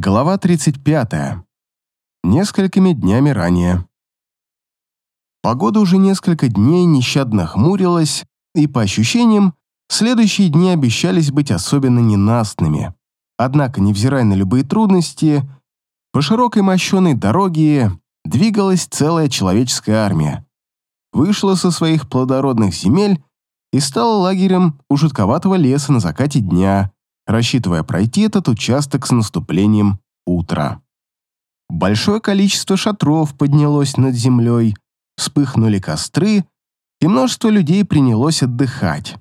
Глава 35. Несколькими днями ранее. Погода уже несколько дней нещадно хмурилась, и, по ощущениям, следующие дни обещались быть особенно ненастными. Однако, невзирая на любые трудности, по широкой мощеной дороге двигалась целая человеческая армия. Вышла со своих плодородных земель и стала лагерем у жутковатого леса на закате дня, рассчитывая пройти этот участок с наступлением утра. Большое количество шатров поднялось над землей, вспыхнули костры, и множество людей принялось отдыхать.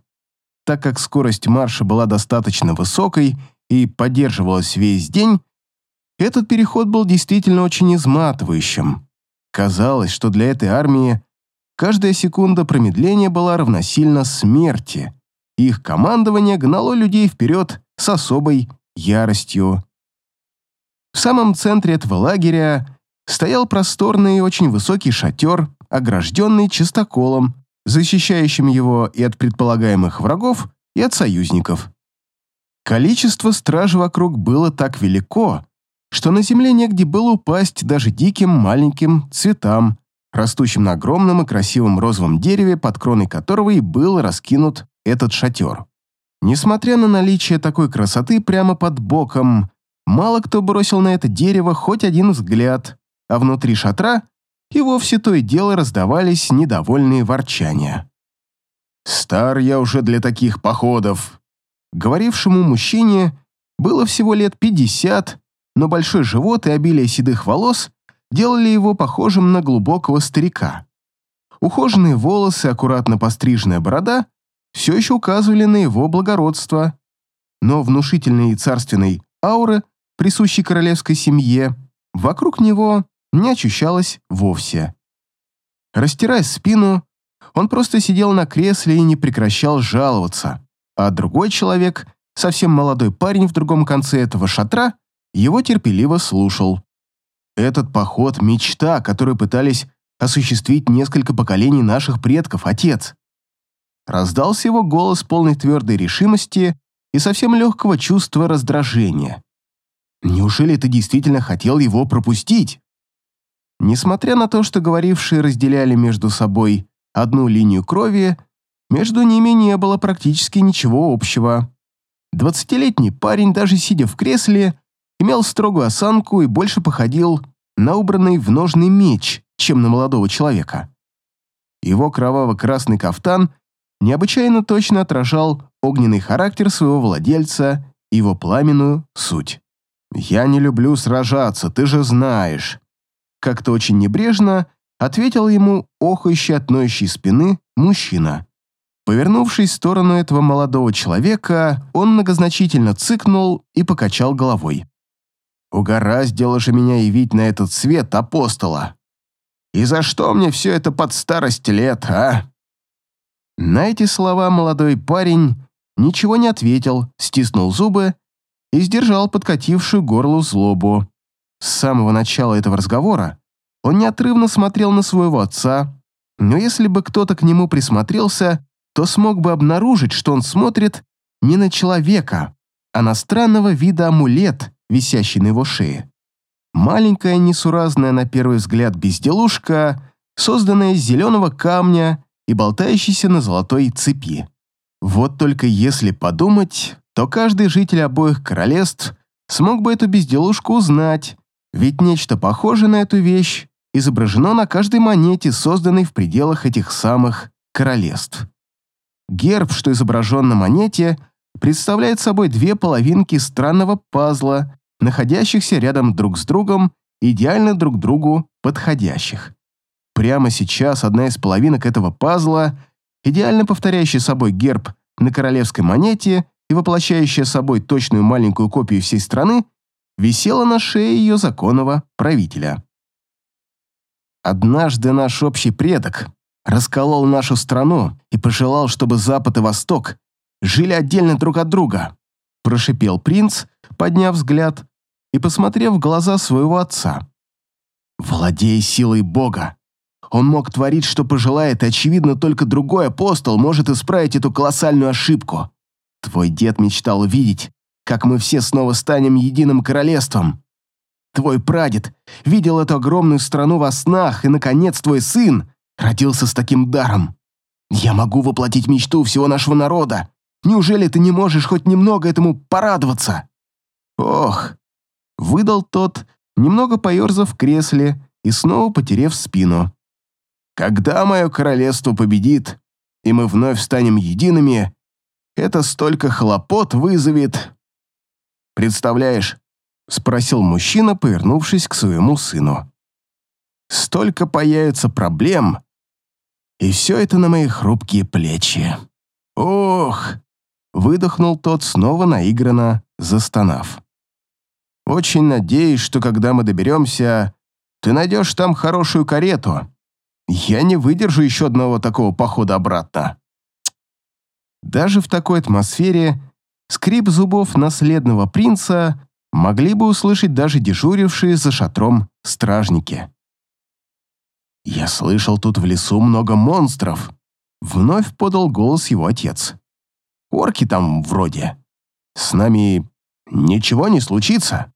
Так как скорость марша была достаточно высокой и поддерживалась весь день, этот переход был действительно очень изматывающим. Казалось, что для этой армии каждая секунда промедления была равносильна смерти. Их командование гнало людей вперед с особой яростью. В самом центре этого лагеря стоял просторный и очень высокий шатер, огражденный чистоколом, защищающим его и от предполагаемых врагов, и от союзников. Количество стражи вокруг было так велико, что на земле негде было упасть даже диким маленьким цветам, растущим на огромном и красивом розовом дереве, под кроной которого и был раскинут этот шатер. Несмотря на наличие такой красоты прямо под боком, мало кто бросил на это дерево хоть один взгляд, а внутри шатра и вовсе то и дело раздавались недовольные ворчания. «Стар я уже для таких походов», Говорившему мужчине было всего лет пятьдесят, но большой живот и обилие седых волос делали его похожим на глубокого старика. Ухоженные волосы, аккуратно постриженная борода все еще указывали на его благородство, но внушительной и царственной ауры, присущей королевской семье, вокруг него не ощущалось вовсе. Растирая спину, он просто сидел на кресле и не прекращал жаловаться, а другой человек, совсем молодой парень в другом конце этого шатра, его терпеливо слушал. Этот поход — мечта, которую пытались осуществить несколько поколений наших предков, отец. Раздался его голос полной твердой решимости и совсем легкого чувства раздражения. Неужели ты действительно хотел его пропустить? Несмотря на то, что говорившие разделяли между собой одну линию крови, между ними не было практически ничего общего. Двадцатилетний парень, даже сидя в кресле, имел строгую осанку и больше походил на убранный в ножный меч, чем на молодого человека. Его кроваво-красный кафтан необычайно точно отражал огненный характер своего владельца и его пламенную суть. «Я не люблю сражаться, ты же знаешь», как-то очень небрежно ответил ему охающий от ноющей спины мужчина. Повернувшись в сторону этого молодого человека, он многозначительно цыкнул и покачал головой. «Угораздило же меня явить на этот свет апостола. И за что мне все это под старость лет, а?» На эти слова молодой парень ничего не ответил, стиснул зубы и сдержал подкатившую горлу злобу. С самого начала этого разговора он неотрывно смотрел на своего отца, но если бы кто-то к нему присмотрелся, то смог бы обнаружить, что он смотрит не на человека, а на странного вида амулет, висящий на его шее. Маленькая, несуразная на первый взгляд безделушка, созданная из зеленого камня и болтающийся на золотой цепи. Вот только если подумать, то каждый житель обоих королевств смог бы эту безделушку узнать, ведь нечто похожее на эту вещь изображено на каждой монете, созданной в пределах этих самых королевств. Герб, что изображен на монете, представляет собой две половинки странного пазла, находящихся рядом друг с другом, идеально друг другу подходящих. Прямо сейчас одна из половинок этого пазла, идеально повторяющая собой герб на королевской монете и воплощающая собой точную маленькую копию всей страны, висела на шее ее законного правителя. Однажды наш общий предок расколол нашу страну и пожелал, чтобы Запад и Восток жили отдельно друг от друга, прошипел принц, подняв взгляд и посмотрев в глаза своего отца. «Владей силой Бога, он мог творить, что пожелает, и, очевидно, только другой апостол может исправить эту колоссальную ошибку. Твой дед мечтал увидеть, как мы все снова станем единым королевством, твой прадед видел эту огромную страну во снах, и, наконец, твой сын родился с таким даром. Я могу воплотить мечту всего нашего народа. Неужели ты не можешь хоть немного этому порадоваться?» «Ох!» — выдал тот, немного поерзав в кресле и снова потерев спину. «Когда мое королевство победит, и мы вновь станем едиными, это столько хлопот вызовет...» «Представляешь?» — спросил мужчина, повернувшись к своему сыну. «Столько появится проблем, и все это на мои хрупкие плечи. Ох!» — выдохнул тот, снова наигранно застонав. «Очень надеюсь, что когда мы доберемся, ты найдешь там хорошую карету. Я не выдержу еще одного такого похода обратно». Даже в такой атмосфере скрип зубов наследного принца могли бы услышать даже дежурившие за шатром стражники. «Я слышал, тут в лесу много монстров», — вновь подал голос его отец. «Орки там вроде. С нами ничего не случится?»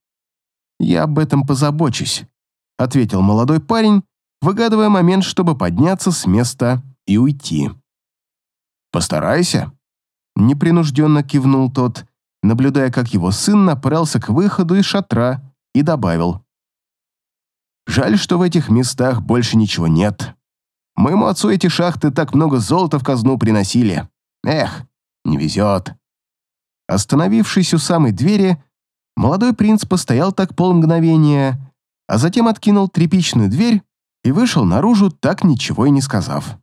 «Я об этом позабочусь», — ответил молодой парень, выгадывая момент, чтобы подняться с места и уйти. «Постарайся», — непринужденно кивнул тот, наблюдая, как его сын направился к выходу из шатра и добавил. «Жаль, что в этих местах больше ничего нет. Моему отцу эти шахты так много золота в казну приносили. Эх, не везет». Остановившись у самой двери, молодой принц постоял так полмгновения, а затем откинул тряпичную дверь и вышел наружу, так ничего и не сказав.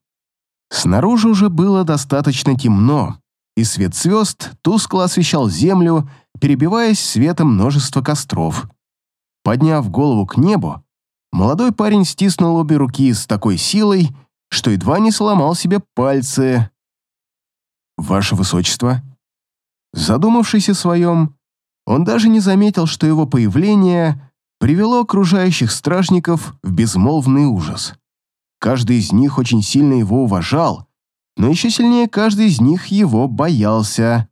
Снаружи уже было достаточно темно, и свет звезд тускло освещал землю, перебиваясь светом множества костров. Подняв голову к небу, молодой парень стиснул обе руки с такой силой, что едва не сломал себе пальцы. «Ваше Высочество?» Задумавшись о своем, он даже не заметил, что его появление привело окружающих стражников в безмолвный ужас. Каждый из них очень сильно его уважал, но еще сильнее каждый из них его боялся.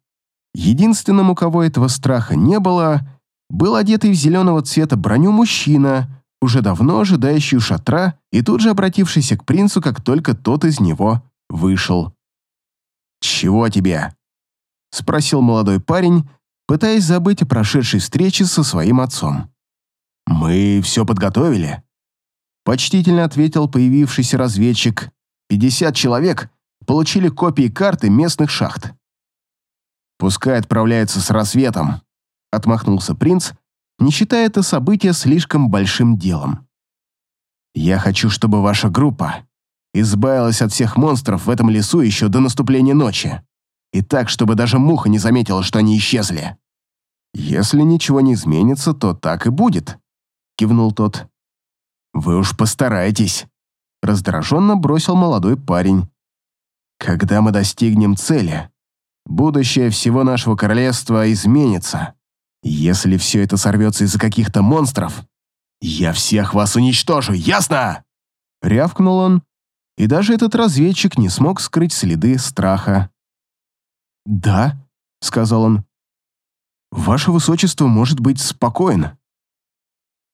Единственным, у кого этого страха не было, был одетый в зеленого цвета броню мужчина, уже давно ожидающий у шатра и тут же обратившийся к принцу, как только тот из него вышел. «Чего тебе?» — спросил молодой парень, пытаясь забыть о прошедшей встрече со своим отцом. «Мы все подготовили», — почтительно ответил появившийся разведчик. «Пятьдесят человек получили копии карты местных шахт. «Пускай отправляются с рассветом», — отмахнулся принц, не считая это событие слишком большим делом. «Я хочу, чтобы ваша группа избавилась от всех монстров в этом лесу еще до наступления ночи, и так, чтобы даже муха не заметила, что они исчезли». «Если ничего не изменится, то так и будет», — кивнул тот. «Вы уж постарайтесь», — раздраженно бросил молодой парень. Когда мы достигнем цели, будущее всего нашего королевства изменится. Если все это сорвется из-за каких-то монстров, я всех вас уничтожу, ясно?» Рявкнул он, и даже этот разведчик не смог скрыть следы страха. «Да», — сказал он, — «ваше высочество может быть спокоен».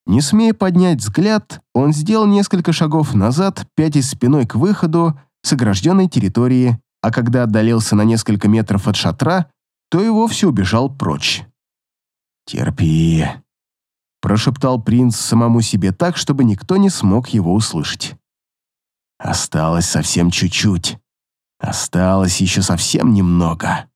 Не смея поднять взгляд, он сделал несколько шагов назад, пятясь спиной к выходу, с огражденной территории, а когда отдалился на несколько метров от шатра, то и вовсе убежал прочь. «Терпи», — прошептал принц самому себе так, чтобы никто не смог его услышать. «Осталось совсем чуть-чуть. Осталось еще совсем немного».